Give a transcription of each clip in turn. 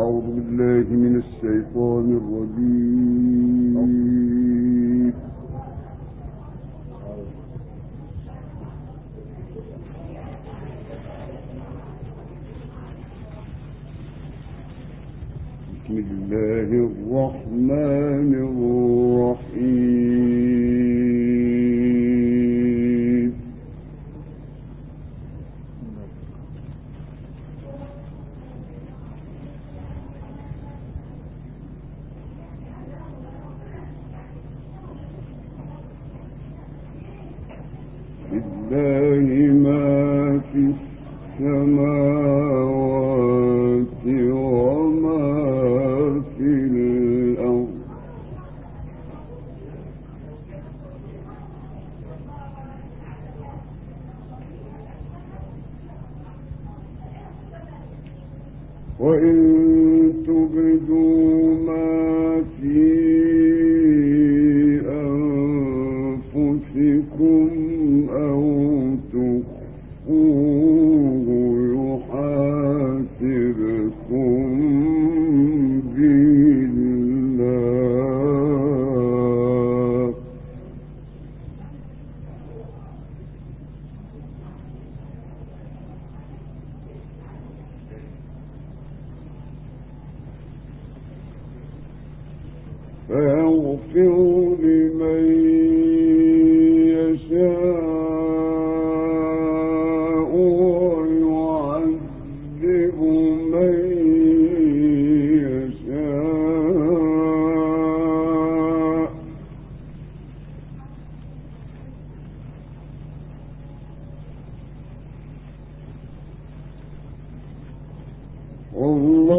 أعوذ بالله من الشيطان الرجيم. بسم الله الرحمن وإن تبدوا ما في اللہ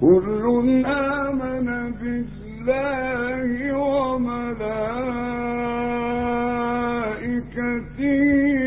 كل آمن وملائكته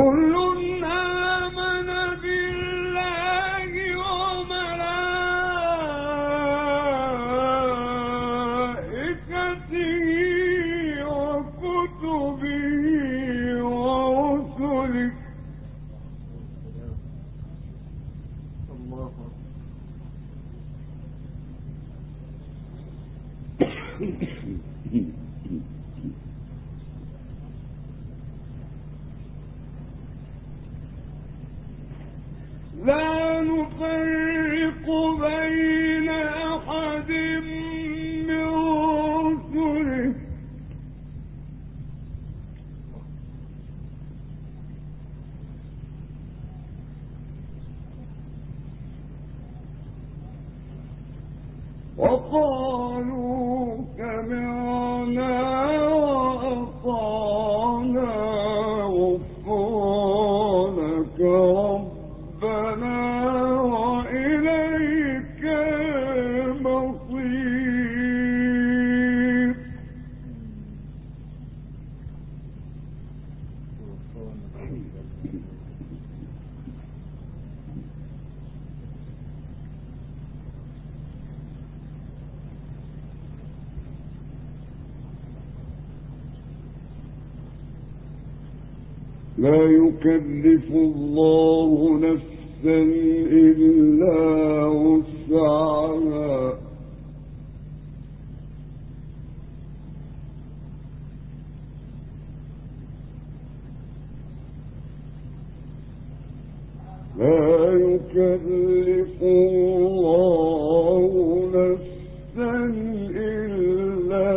كل يكلف الله نفسا إلا وسعها. لا يكلف الله نفسا إلا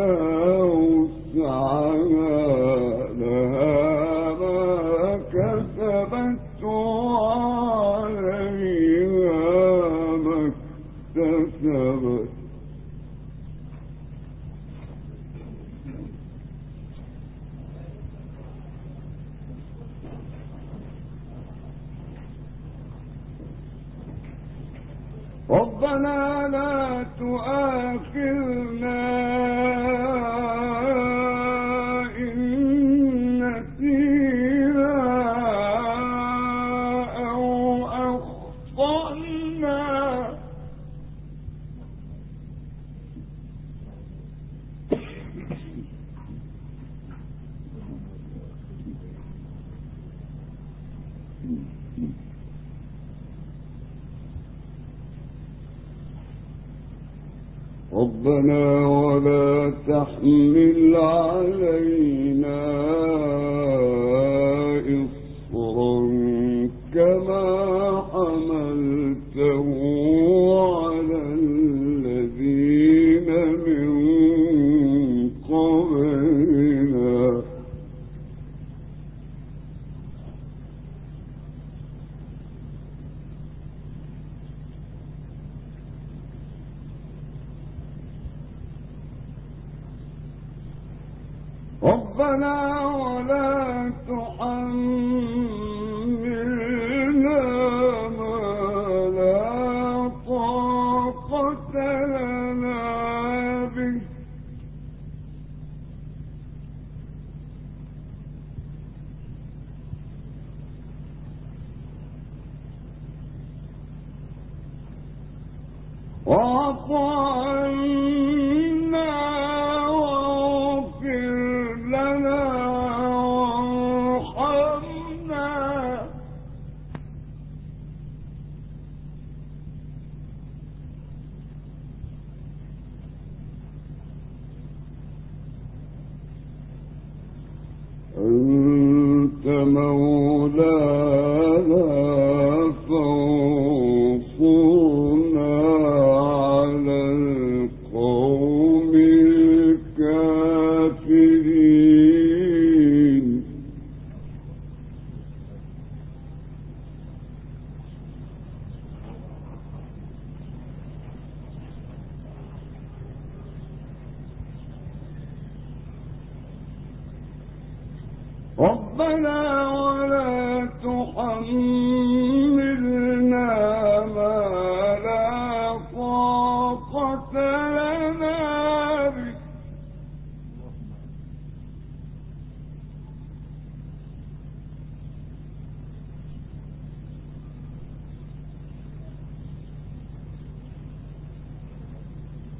وسعها.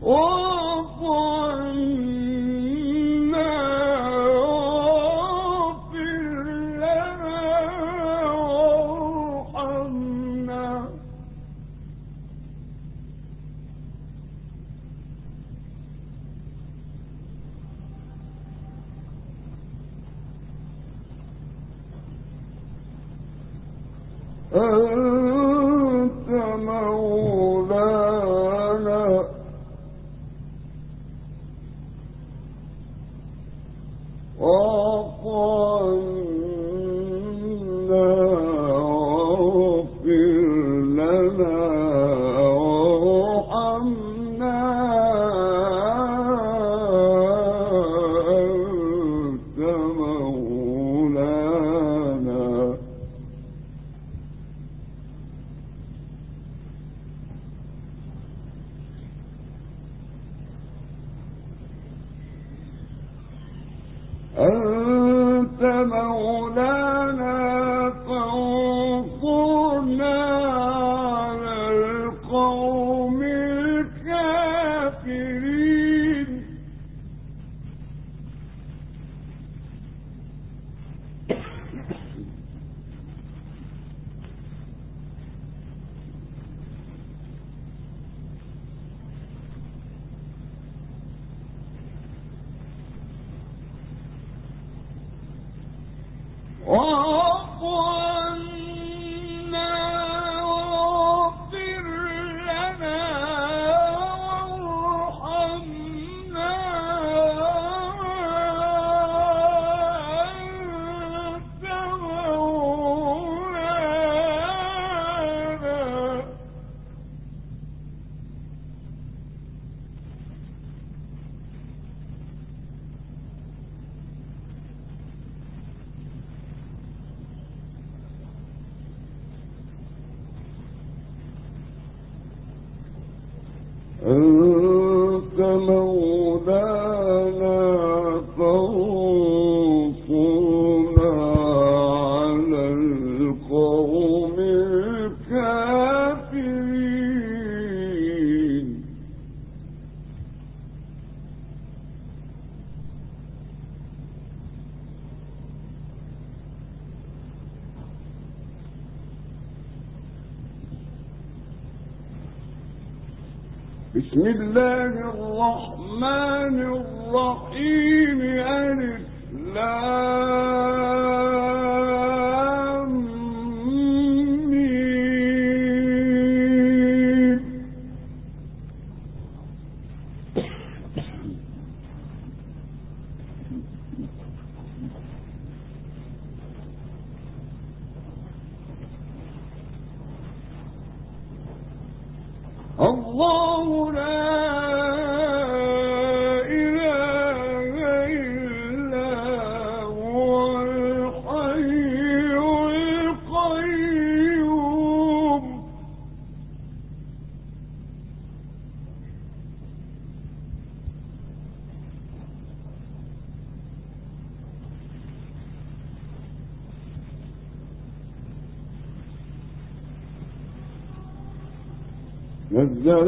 واعف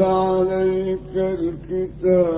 عليك الكتاب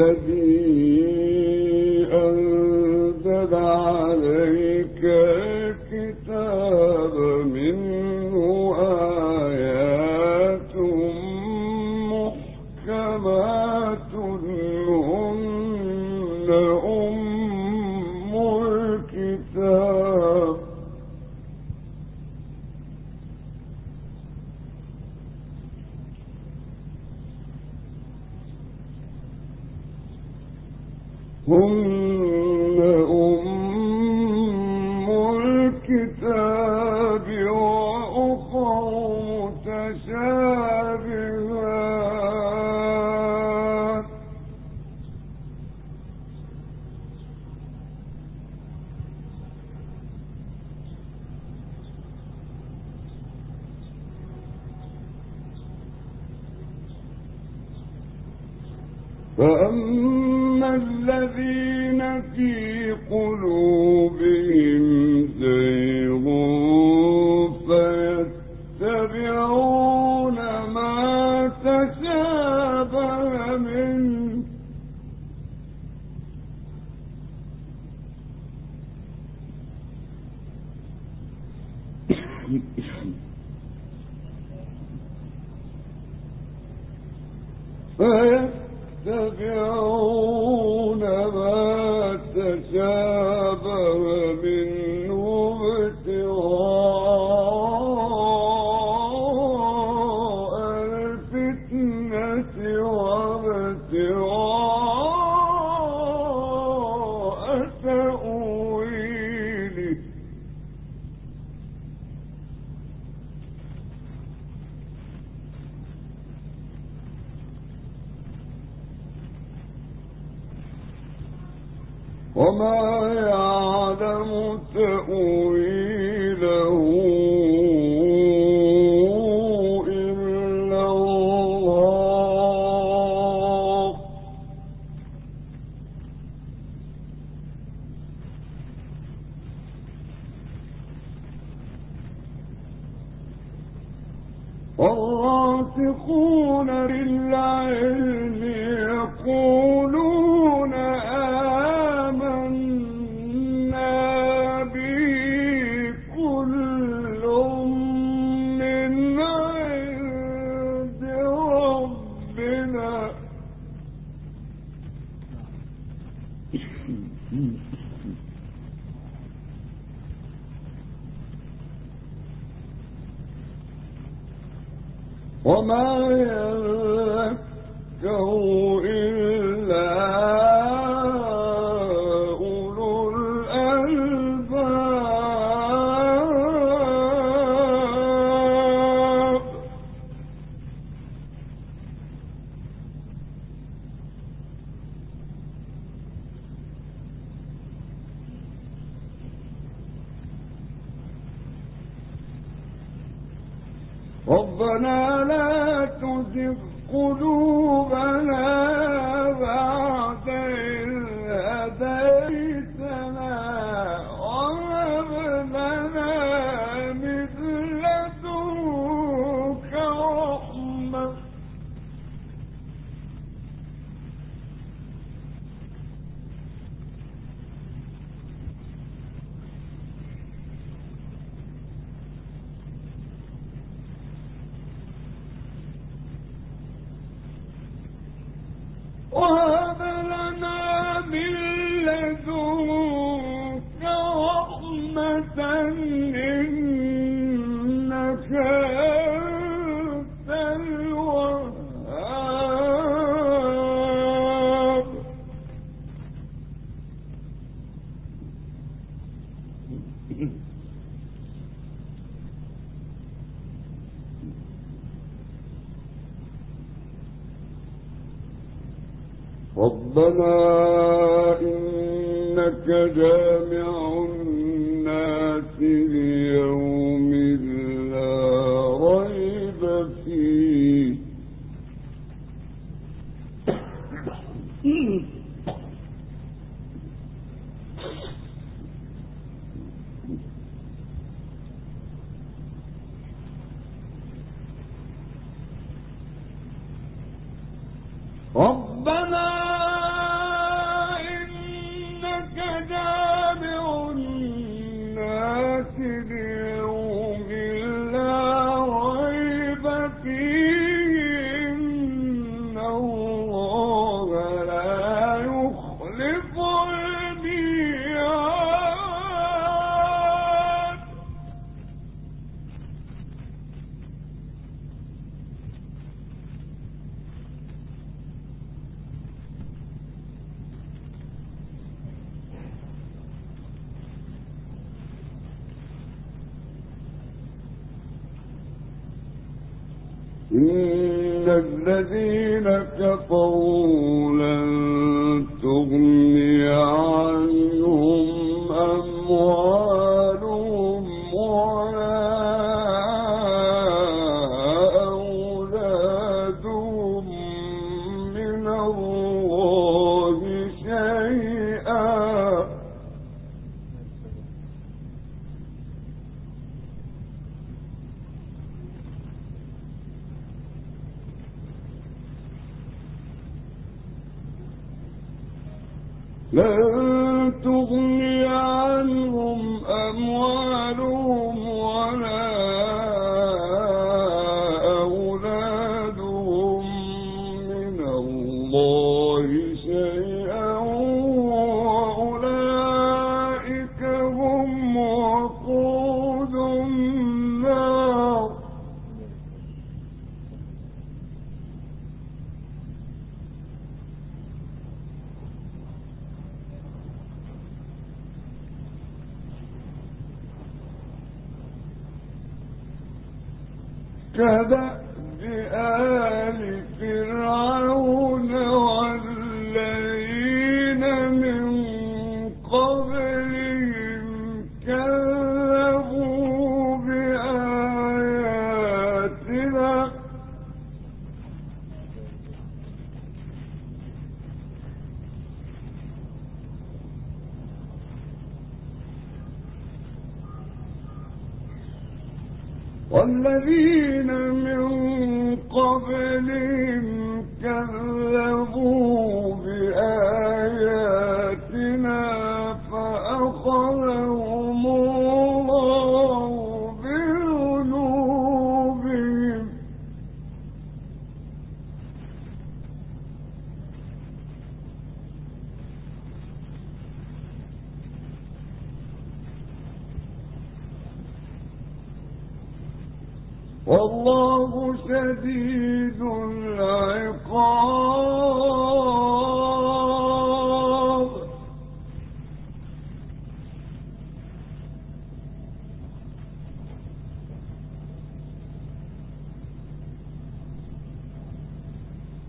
الذي أم الكتاب تشابه إن الذين كفروا لن تغني عنهم أموالهم کہہ دیں والله شديد العقاب.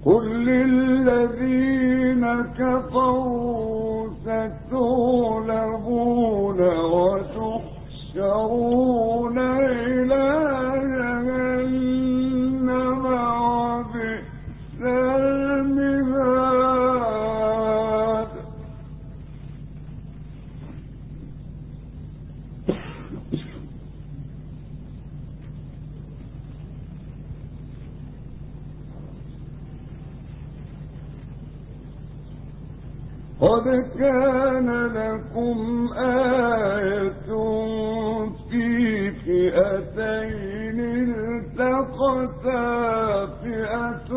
قل للذين كفروا قد كان لكم آية في فئتين التقتا فئة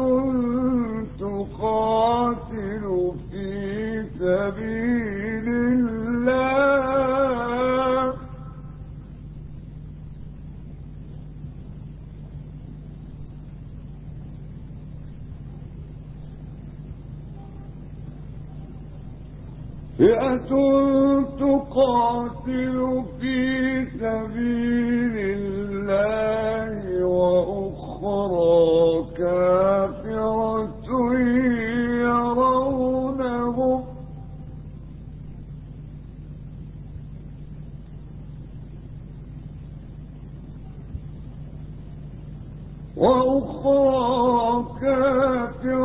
تقاتل في سبيل الله فئة تقاتل في سبيل الله وأخرى كافرة يرونهم وأخرى كافرة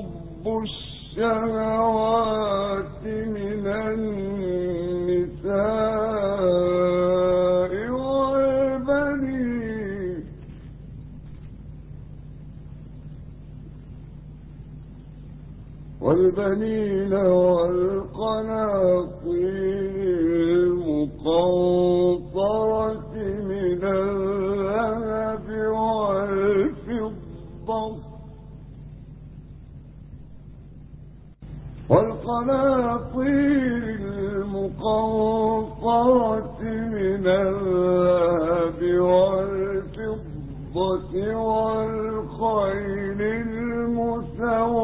حب الشهوات من النساء والبنين. والبنين والقناطير والقناطير المقنطرة من الذهب والفضة والخيل المسومة.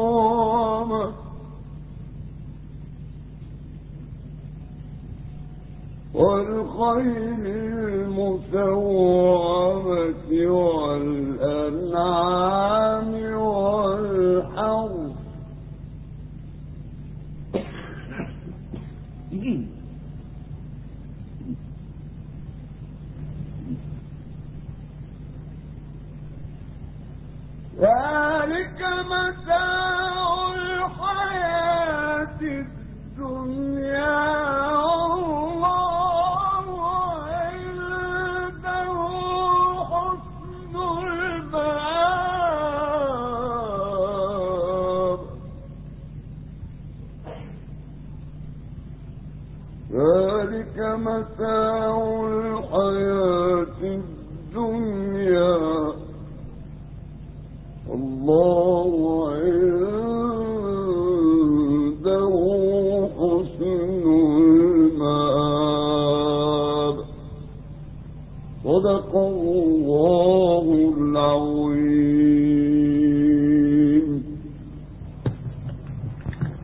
والخيل المسومة والأنعام جی